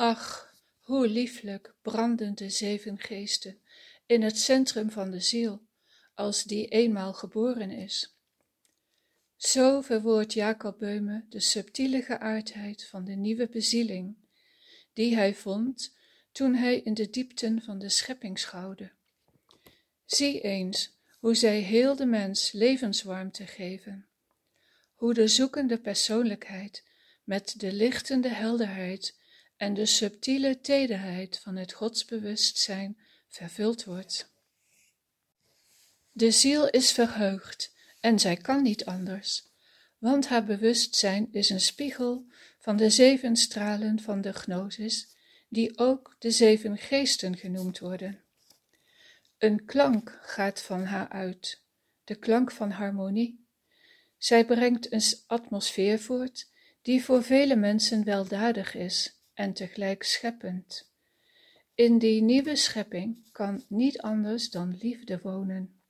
Ach, hoe lieflijk branden de zeven geesten in het centrum van de ziel, als die eenmaal geboren is. Zo verwoordt Jacob Beume de subtiele geaardheid van de nieuwe bezieling, die hij vond toen hij in de diepten van de schepping schouwde. Zie eens hoe zij heel de mens levenswarmte geven, hoe de zoekende persoonlijkheid met de lichtende helderheid en de subtiele tederheid van het godsbewustzijn vervuld wordt. De ziel is verheugd en zij kan niet anders, want haar bewustzijn is een spiegel van de zeven stralen van de gnosis, die ook de zeven geesten genoemd worden. Een klank gaat van haar uit, de klank van harmonie. Zij brengt een atmosfeer voort die voor vele mensen weldadig is en tegelijk scheppend. In die nieuwe schepping kan niet anders dan liefde wonen.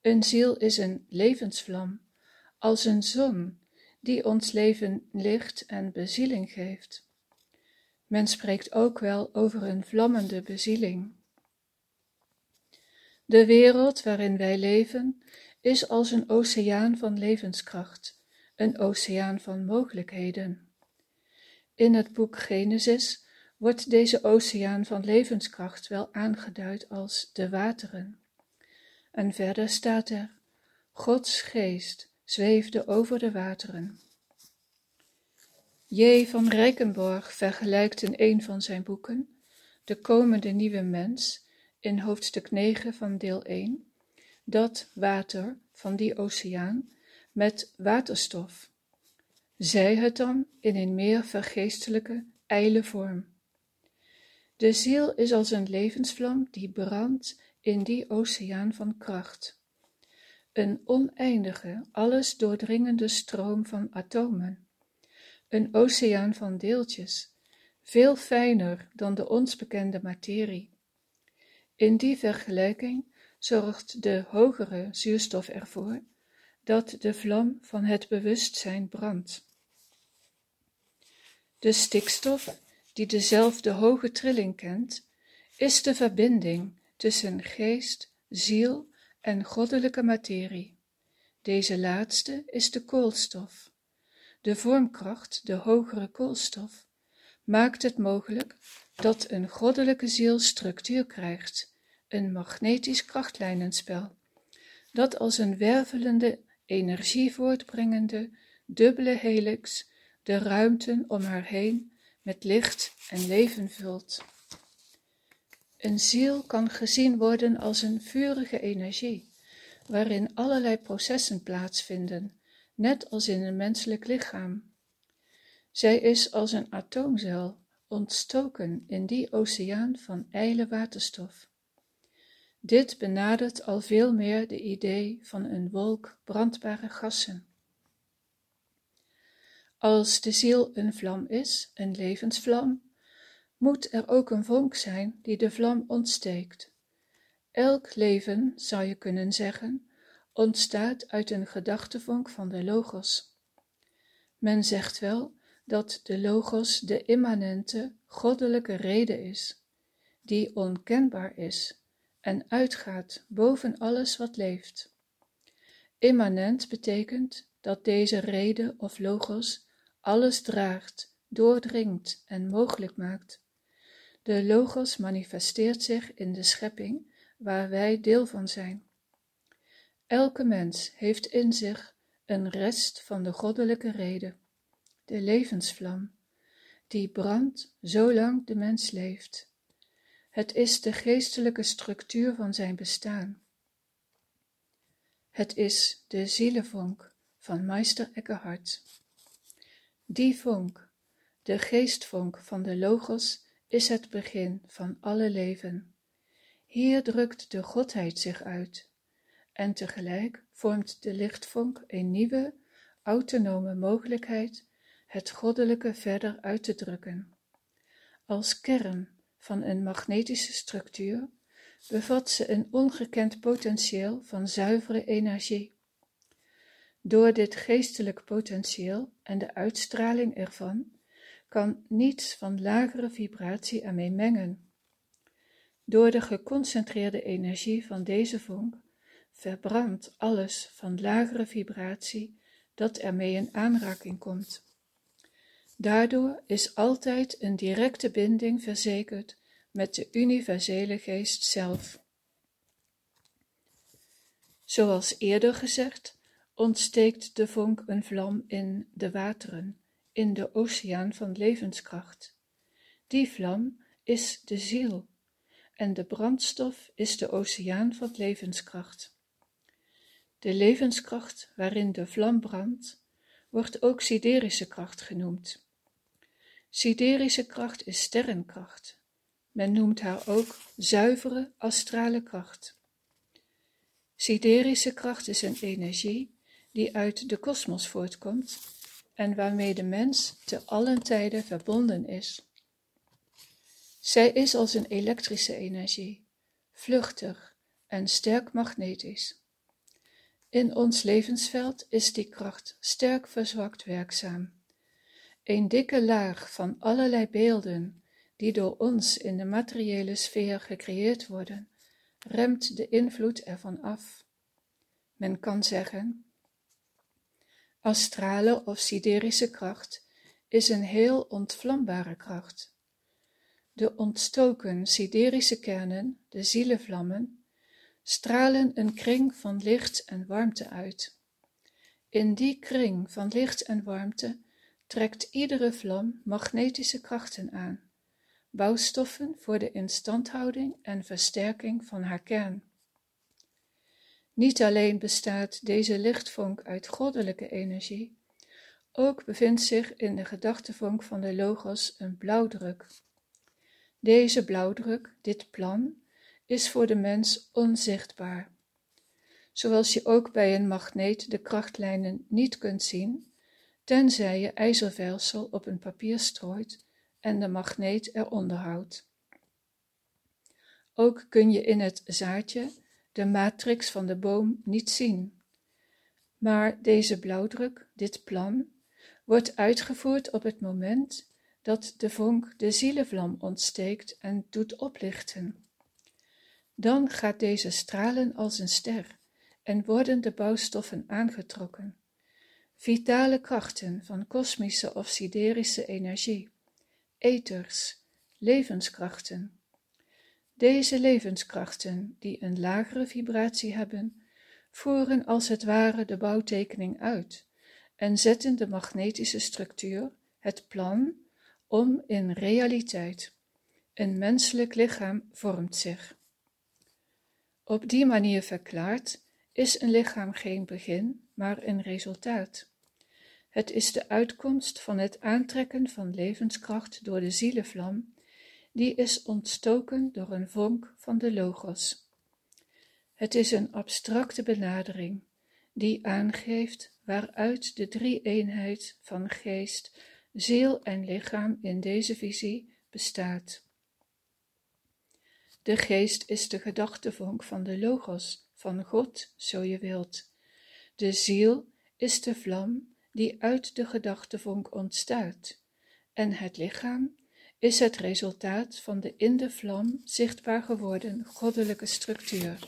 Een ziel is een levensvlam, als een zon die ons leven licht en bezieling geeft. Men spreekt ook wel over een vlammende bezieling. De wereld waarin wij leven is als een oceaan van levenskracht, een oceaan van mogelijkheden. In het boek Genesis wordt deze oceaan van levenskracht wel aangeduid als de wateren. En verder staat er: Gods geest zweefde over de wateren. J. van Rijkenborg vergelijkt in een van zijn boeken de komende nieuwe mens in hoofdstuk 9 van deel 1 dat water van die oceaan met waterstof, zij het dan in een meer vergeestelijke, ijle vorm. De ziel is als een levensvlam die brandt in die oceaan van kracht. Een oneindige, alles doordringende stroom van atomen. Een oceaan van deeltjes, veel fijner dan de ons bekende materie. In die vergelijking zorgt de hogere zuurstof ervoor dat de vlam van het bewustzijn brandt. De stikstof, die dezelfde hoge trilling kent, is de verbinding tussen geest, ziel en goddelijke materie. Deze laatste is de koolstof. De vormkracht, de hogere koolstof, maakt het mogelijk dat een goddelijke ziel structuur krijgt, een magnetisch krachtlijnenspel, dat als een wervelende, energie voortbrengende, dubbele helix de ruimten om haar heen met licht en leven vult. Een ziel kan gezien worden als een vurige energie, waarin allerlei processen plaatsvinden, net als in een menselijk lichaam. Zij is als een atoomcel, ontstoken in die oceaan van ijle waterstof. Dit benadert al veel meer de idee van een wolk brandbare gassen. Als de ziel een vlam is, een levensvlam, moet er ook een vonk zijn die de vlam ontsteekt. Elk leven, zou je kunnen zeggen, ontstaat uit een gedachtevonk van de logos. Men zegt wel dat de logos de immanente, goddelijke rede is, die onkenbaar is en uitgaat boven alles wat leeft. Immanent betekent dat deze rede of logos alles draagt, doordringt en mogelijk maakt. De logos manifesteert zich in de schepping waar wij deel van zijn. Elke mens heeft in zich een rest van de goddelijke rede, de levensvlam, die brandt zolang de mens leeft. Het is de geestelijke structuur van zijn bestaan. Het is de zielenvonk van Meister Eckhart. Die vonk, de geestvonk van de Logos, is het begin van alle leven. Hier drukt de Godheid zich uit, en tegelijk vormt de lichtvonk een nieuwe, autonome mogelijkheid het goddelijke verder uit te drukken. Als kern van een magnetische structuur bevat ze een ongekend potentieel van zuivere energie. Door dit geestelijk potentieel en de uitstraling ervan kan niets van lagere vibratie ermee mengen. Door de geconcentreerde energie van deze vonk verbrandt alles van lagere vibratie dat ermee in aanraking komt. Daardoor is altijd een directe binding verzekerd met de universele geest zelf. Zoals eerder gezegd, ontsteekt de vonk een vlam in de wateren, in de oceaan van levenskracht. Die vlam is de ziel, en de brandstof is de oceaan van levenskracht. De levenskracht waarin de vlam brandt, wordt ook siderische kracht genoemd. Siderische kracht is sterrenkracht. Men noemt haar ook zuivere astrale kracht. Siderische kracht is een energie die uit de kosmos voortkomt en waarmee de mens te allen tijden verbonden is. Zij is als een elektrische energie, vluchtig en sterk magnetisch. In ons levensveld is die kracht sterk verzwakt werkzaam. Een dikke laag van allerlei beelden, die door ons in de materiële sfeer gecreëerd worden, remt de invloed ervan af. Men kan zeggen, astrale of siderische kracht is een heel ontvlambare kracht. De ontstoken siderische kernen, de zielenvlammen, stralen een kring van licht en warmte uit. In die kring van licht en warmte trekt iedere vlam magnetische krachten aan, bouwstoffen voor de instandhouding en versterking van haar kern. Niet alleen bestaat deze lichtvonk uit goddelijke energie, ook bevindt zich in de gedachtevonk van de logos een blauwdruk. Deze blauwdruk, dit plan, is voor de mens onzichtbaar. Zoals je ook bij een magneet de krachtlijnen niet kunt zien, tenzij je ijzervelsel op een papier strooit en de magneet eronder houdt. Ook kun je in het zaadje de matrix van de boom niet zien. Maar deze blauwdruk, dit plan, wordt uitgevoerd op het moment dat de vonk de zielenvlam ontsteekt en doet oplichten. Dan gaat deze stralen als een ster en worden de bouwstoffen aangetrokken. Vitale krachten van kosmische of siderische energie, ethers, levenskrachten. Deze levenskrachten, die een lagere vibratie hebben, voeren als het ware de bouwtekening uit en zetten de magnetische structuur, het plan, om in realiteit. Een menselijk lichaam vormt zich. Op die manier verklaard is een lichaam geen begin, maar een resultaat. Het is de uitkomst van het aantrekken van levenskracht door de zielenvlam, die is ontstoken door een vonk van de logos. Het is een abstracte benadering, die aangeeft waaruit de drie-eenheid van geest, ziel en lichaam in deze visie bestaat. De geest is de gedachtevonk van de logos, van God, zo je wilt. De ziel is de vlam die uit de gedachtevonk ontstaat, en het lichaam is het resultaat van de in de vlam zichtbaar geworden goddelijke structuur.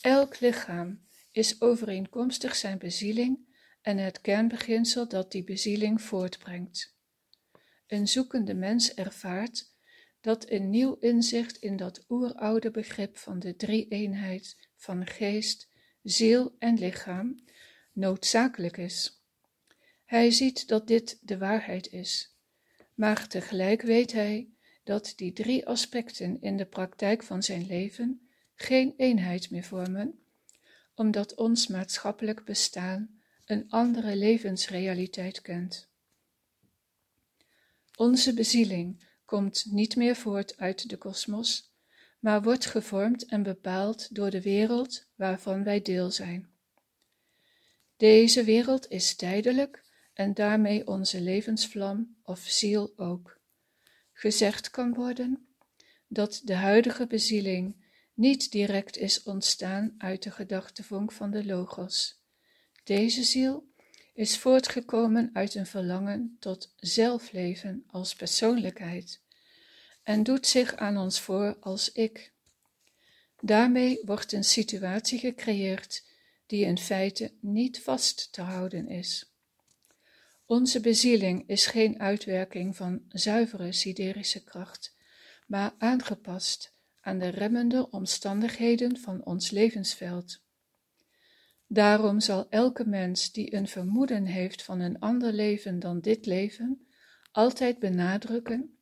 Elk lichaam is overeenkomstig zijn bezieling en het kernbeginsel dat die bezieling voortbrengt. Een zoekende mens ervaart dat een nieuw inzicht in dat oeroude begrip van de drie-eenheid van geest, ziel en lichaam noodzakelijk is. Hij ziet dat dit de waarheid is, maar tegelijk weet hij dat die drie aspecten in de praktijk van zijn leven geen eenheid meer vormen, omdat ons maatschappelijk bestaan een andere levensrealiteit kent. Onze bezieling komt niet meer voort uit de kosmos, maar wordt gevormd en bepaald door de wereld waarvan wij deel zijn. Deze wereld is tijdelijk en daarmee onze levensvlam of ziel ook. Gezegd kan worden dat de huidige bezieling niet direct is ontstaan uit de gedachtevonk van de logos. Deze ziel is voortgekomen uit een verlangen tot zelfleven als persoonlijkheid en doet zich aan ons voor als ik. Daarmee wordt een situatie gecreëerd die in feite niet vast te houden is. Onze bezieling is geen uitwerking van zuivere siderische kracht, maar aangepast aan de remmende omstandigheden van ons levensveld. Daarom zal elke mens die een vermoeden heeft van een ander leven dan dit leven, altijd benadrukken: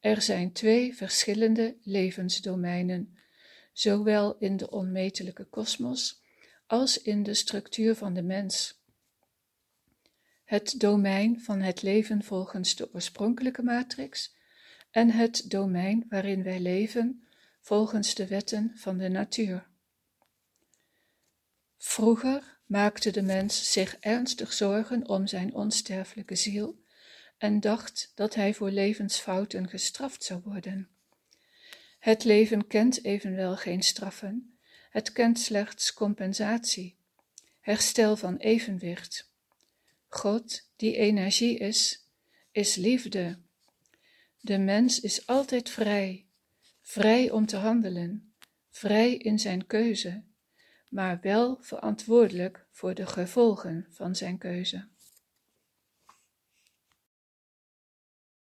er zijn twee verschillende levensdomeinen, zowel in de onmetelijke kosmos als in de structuur van de mens. Het domein van het leven volgens de oorspronkelijke matrix en het domein waarin wij leven volgens de wetten van de natuur. Vroeger maakte de mens zich ernstig zorgen om zijn onsterfelijke ziel en dacht dat hij voor levensfouten gestraft zou worden. Het leven kent evenwel geen straffen, het kent slechts compensatie, herstel van evenwicht. God, die energie is, is liefde. De mens is altijd vrij, vrij om te handelen, vrij in zijn keuze, maar wel verantwoordelijk voor de gevolgen van zijn keuze.